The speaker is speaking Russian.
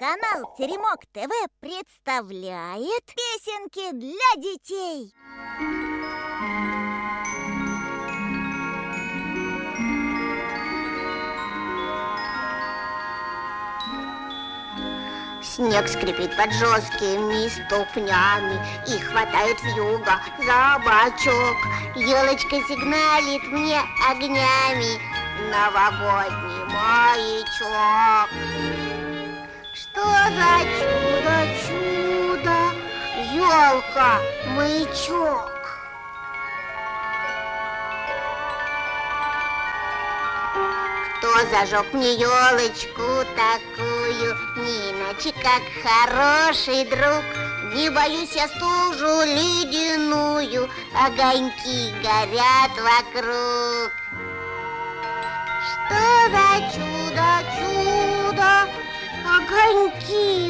Канал Теремок ТВ представляет песенки для детей. Снег скрипит под жесткими ступнями И хватает вьюга за бочок Елочка сигналит мне огнями Новогодний маячок Елка, маячок Кто зажег мне елочку такую, Не иначе как хороший друг. Не боюсь я стужу ледяную, Огоньки горят вокруг. Что за чудо-чудо, Огоньки